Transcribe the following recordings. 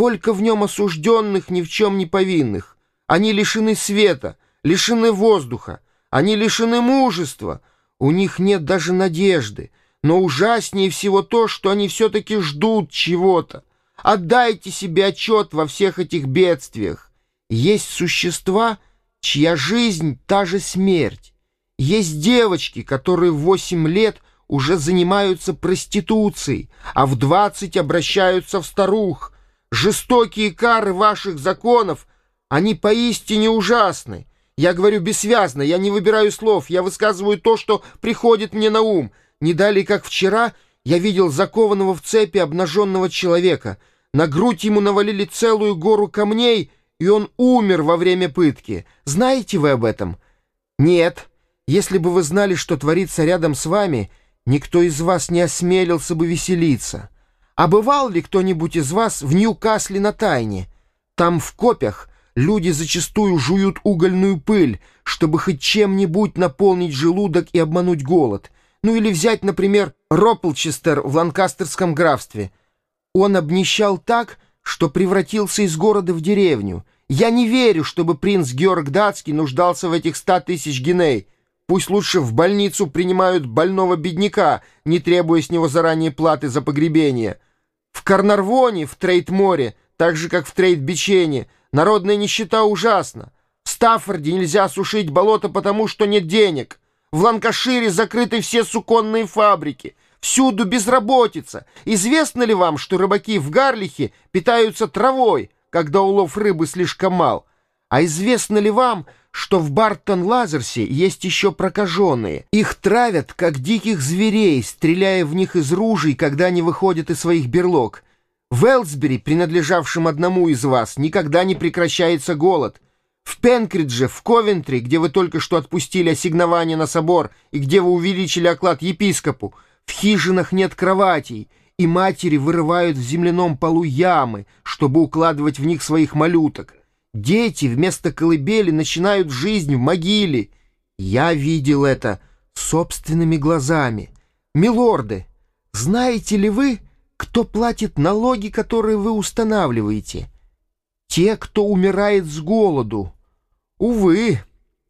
Сколько в нем осужденных ни в чем не повинных. Они лишены света, лишены воздуха, они лишены мужества. У них нет даже надежды. Но ужаснее всего то, что они все-таки ждут чего-то. Отдайте себе отчет во всех этих бедствиях. Есть существа, чья жизнь — та же смерть. Есть девочки, которые в восемь лет уже занимаются проституцией, а в двадцать обращаются в старух. Жестокие кары ваших законов, они поистине ужасны. Я говорю бессвязно, я не выбираю слов, я высказываю то, что приходит мне на ум. Не далее, как вчера, я видел закованного в цепи обнаженного человека. На грудь ему навалили целую гору камней, и он умер во время пытки. Знаете вы об этом? Нет. Если бы вы знали, что творится рядом с вами, никто из вас не осмелился бы веселиться. А бывал ли кто-нибудь из вас в Ньюкасле на тайне? Там в копях Люди зачастую жуют угольную пыль, чтобы хоть чем-нибудь наполнить желудок и обмануть голод. Ну или взять, например, Ропплчестер в Ланкастерском графстве. Он обнищал так, что превратился из города в деревню. Я не верю, чтобы принц Георг Датский нуждался в этих ста тысяч геней. Пусть лучше в больницу принимают больного бедняка, не требуя с него заранее платы за погребение. В Карнарвоне, в Трейд-море, так же, как в Трейд-бичене, Народная нищета ужасна. В Стаффорде нельзя сушить болото, потому что нет денег. В Ланкашире закрыты все суконные фабрики. Всюду безработица. Известно ли вам, что рыбаки в Гарлихе питаются травой, когда улов рыбы слишком мал? А известно ли вам, что в Бартон-Лазерсе есть еще прокаженные? Их травят, как диких зверей, стреляя в них из ружей, когда они выходят из своих берлог. В Элсбери, принадлежавшем одному из вас, никогда не прекращается голод. В Пенкридже, в Ковентри, где вы только что отпустили ассигнование на собор и где вы увеличили оклад епископу, в хижинах нет кроватей, и матери вырывают в земляном полу ямы, чтобы укладывать в них своих малюток. Дети вместо колыбели начинают жизнь в могиле. Я видел это собственными глазами. Милорды, знаете ли вы кто платит налоги, которые вы устанавливаете? Те, кто умирает с голоду. Увы,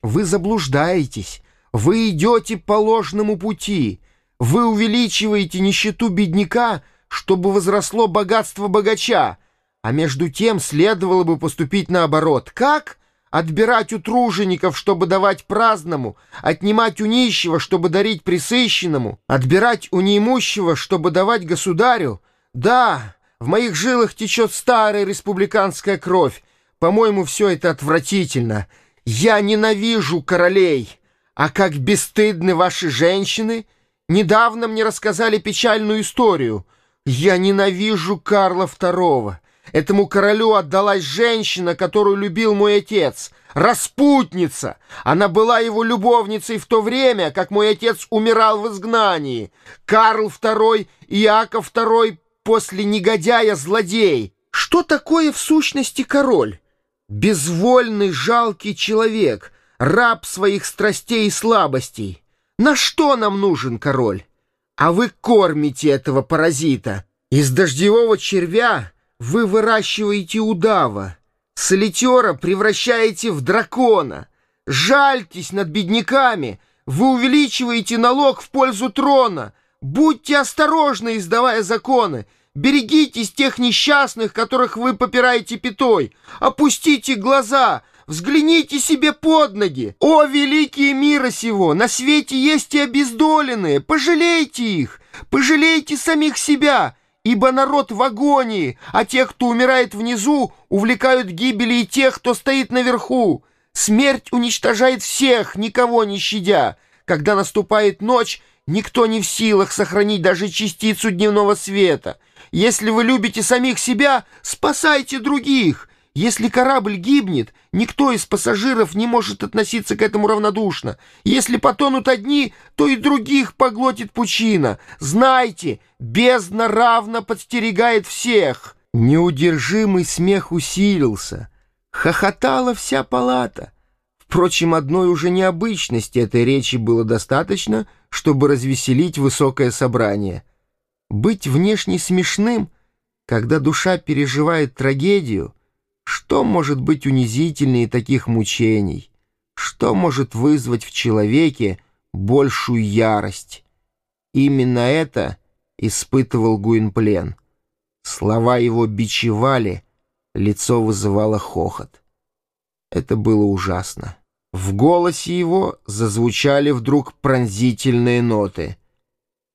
вы заблуждаетесь. Вы идете по ложному пути. Вы увеличиваете нищету бедняка, чтобы возросло богатство богача. А между тем следовало бы поступить наоборот. Как? Отбирать у тружеников, чтобы давать праздному, отнимать у нищего, чтобы дарить присыщенному, отбирать у неимущего, чтобы давать государю. Да, в моих жилах течет старая республиканская кровь. По-моему, все это отвратительно. Я ненавижу королей. А как бесстыдны ваши женщины. Недавно мне рассказали печальную историю. Я ненавижу Карла II. Этому королю отдалась женщина, которую любил мой отец. Распутница! Она была его любовницей в то время, как мой отец умирал в изгнании. Карл II и Иаков II после негодяя злодей. Что такое в сущности король? Безвольный, жалкий человек, раб своих страстей и слабостей. На что нам нужен король? А вы кормите этого паразита. Из дождевого червя вы выращиваете удава, солитера превращаете в дракона. Жальтесь над бедняками, вы увеличиваете налог в пользу трона. Будьте осторожны, издавая законы. Берегитесь тех несчастных, которых вы попираете пятой. Опустите глаза, взгляните себе под ноги. О, великие мира сего! На свете есть и обездоленные. Пожалейте их, пожалейте самих себя» ибо народ в агонии, а тех, кто умирает внизу, увлекают гибели и тех, кто стоит наверху. Смерть уничтожает всех, никого не щадя. Когда наступает ночь, никто не в силах сохранить даже частицу дневного света. Если вы любите самих себя, спасайте других. Если корабль гибнет, никто из пассажиров не может относиться к этому равнодушно. Если потонут одни, то и других поглотит пучина. Знайте, бездна равно подстерегает всех. Неудержимый смех усилился. Хохотала вся палата. Впрочем, одной уже необычности этой речи было достаточно, чтобы развеселить высокое собрание. Быть внешне смешным — Когда душа переживает трагедию, что может быть унизительнее таких мучений? Что может вызвать в человеке большую ярость? Именно это испытывал Гуинплен. Слова его бичевали, лицо вызывало хохот. Это было ужасно. В голосе его зазвучали вдруг пронзительные ноты.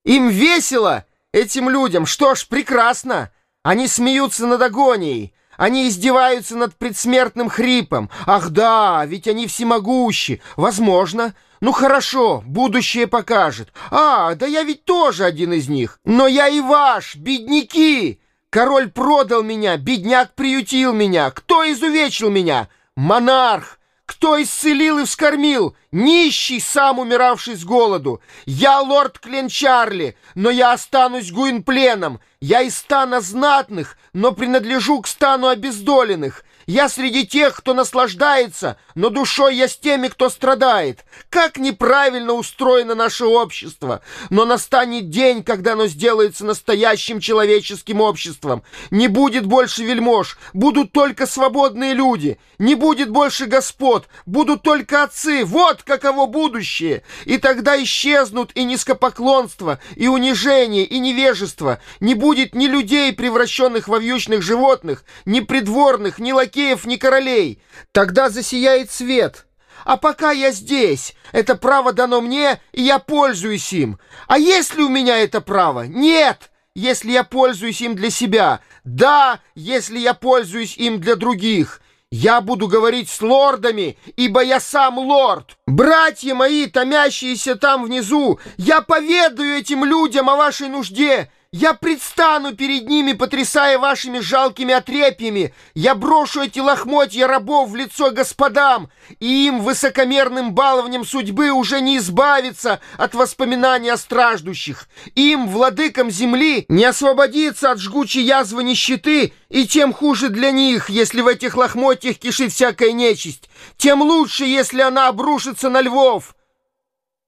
«Им весело, этим людям! Что ж, прекрасно! Они смеются над агонией!» Они издеваются над предсмертным хрипом. Ах да, ведь они всемогущи. Возможно. Ну хорошо, будущее покажет. А, да я ведь тоже один из них. Но я и ваш, бедняки. Король продал меня, бедняк приютил меня. Кто изувечил меня? Монарх. Кто исцелил и вскормил? Нищий, сам умиравший с голоду. Я лорд Кленчарли, но я останусь Гуинпленом. Я из стана знатных, но принадлежу к стану обездоленных. Я среди тех, кто наслаждается, но душой я с теми, кто страдает. Как неправильно устроено наше общество. Но настанет день, когда оно сделается настоящим человеческим обществом. Не будет больше вельмож, будут только свободные люди. Не будет больше господ, будут только отцы. Вот каково будущее. И тогда исчезнут и низкопоклонство, и унижение, и невежество. Не будет ни людей, превращенных во вьючных животных, ни придворных, ни лакеев, ни королей. Тогда засияет свет. А пока я здесь, это право дано мне, и я пользуюсь им. А если у меня это право? Нет, если я пользуюсь им для себя. Да, если я пользуюсь им для других. Я буду говорить с лордами, ибо я сам лорд. Братья мои, томящиеся там внизу, я поведаю этим людям о вашей нужде. Я предстану перед ними, потрясая вашими жалкими отрепьями. Я брошу эти лохмотья рабов в лицо господам, и им, высокомерным баловнем судьбы, уже не избавиться от воспоминаний о страждущих. Им, владыкам земли, не освободиться от жгучей язвы нищеты, и тем хуже для них, если в этих лохмотьях кишит всякая нечисть. Тем лучше, если она обрушится на львов.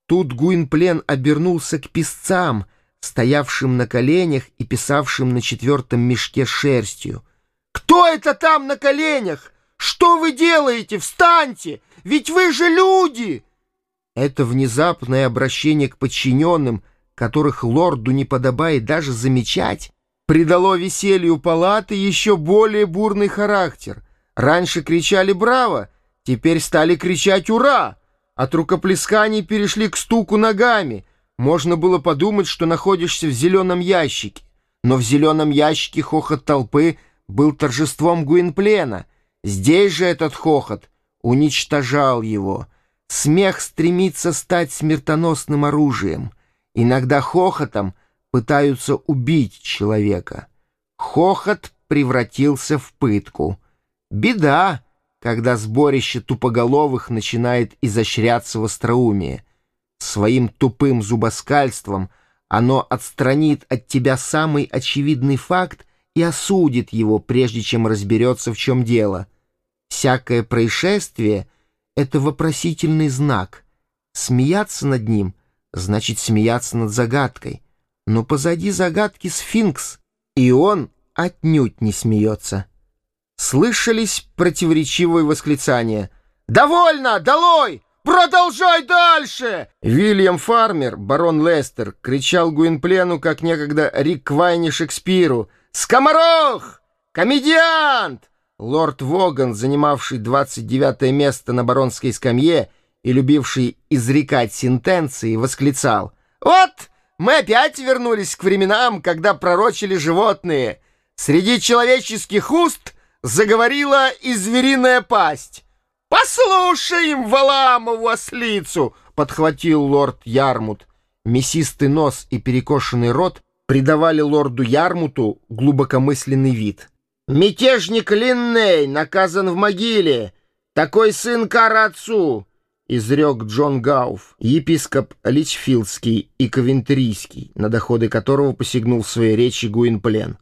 Тут Гуинплен обернулся к песцам — стоявшим на коленях и писавшим на четвертом мешке шерстью. «Кто это там на коленях? Что вы делаете? Встаньте! Ведь вы же люди!» Это внезапное обращение к подчиненным, которых лорду не подобает даже замечать, придало веселью палаты еще более бурный характер. Раньше кричали «Браво!», теперь стали кричать «Ура!», от рукоплесканий перешли к стуку ногами — можно было подумать, что находишься в зеленом ящике, но в зеленом ящике хохот толпы был торжеством Гуинплена. Здесь же этот хохот уничтожал его. Смех стремится стать смертоносным оружием. Иногда хохотом пытаются убить человека. Хохот превратился в пытку. Беда, когда сборище тупоголовых начинает изощряться в остроумие. Своим тупым зубоскальством оно отстранит от тебя самый очевидный факт и осудит его, прежде чем разберется, в чем дело. Всякое происшествие — это вопросительный знак. Смеяться над ним — значит смеяться над загадкой. Но позади загадки сфинкс, и он отнюдь не смеется. Слышались противоречивые восклицания. «Довольно! Долой! «Продолжай дальше!» Вильям Фармер, барон Лестер, кричал Гуинплену, как некогда Рик Квайни Шекспиру. «Скоморох! Комедиант!» Лорд Воган, занимавший 29 место на баронской скамье и любивший изрекать сентенции, восклицал. «Вот, мы опять вернулись к временам, когда пророчили животные. Среди человеческих уст заговорила и звериная пасть». «Послушаем Валамову ослицу!» — подхватил лорд Ярмут. Мясистый нос и перекошенный рот придавали лорду Ярмуту глубокомысленный вид. «Мятежник Линней наказан в могиле! Такой сын кара отцу!» — изрек Джон Гауф, епископ Личфилдский и Ковентрийский, на доходы которого посягнул в своей речи Гуинплен.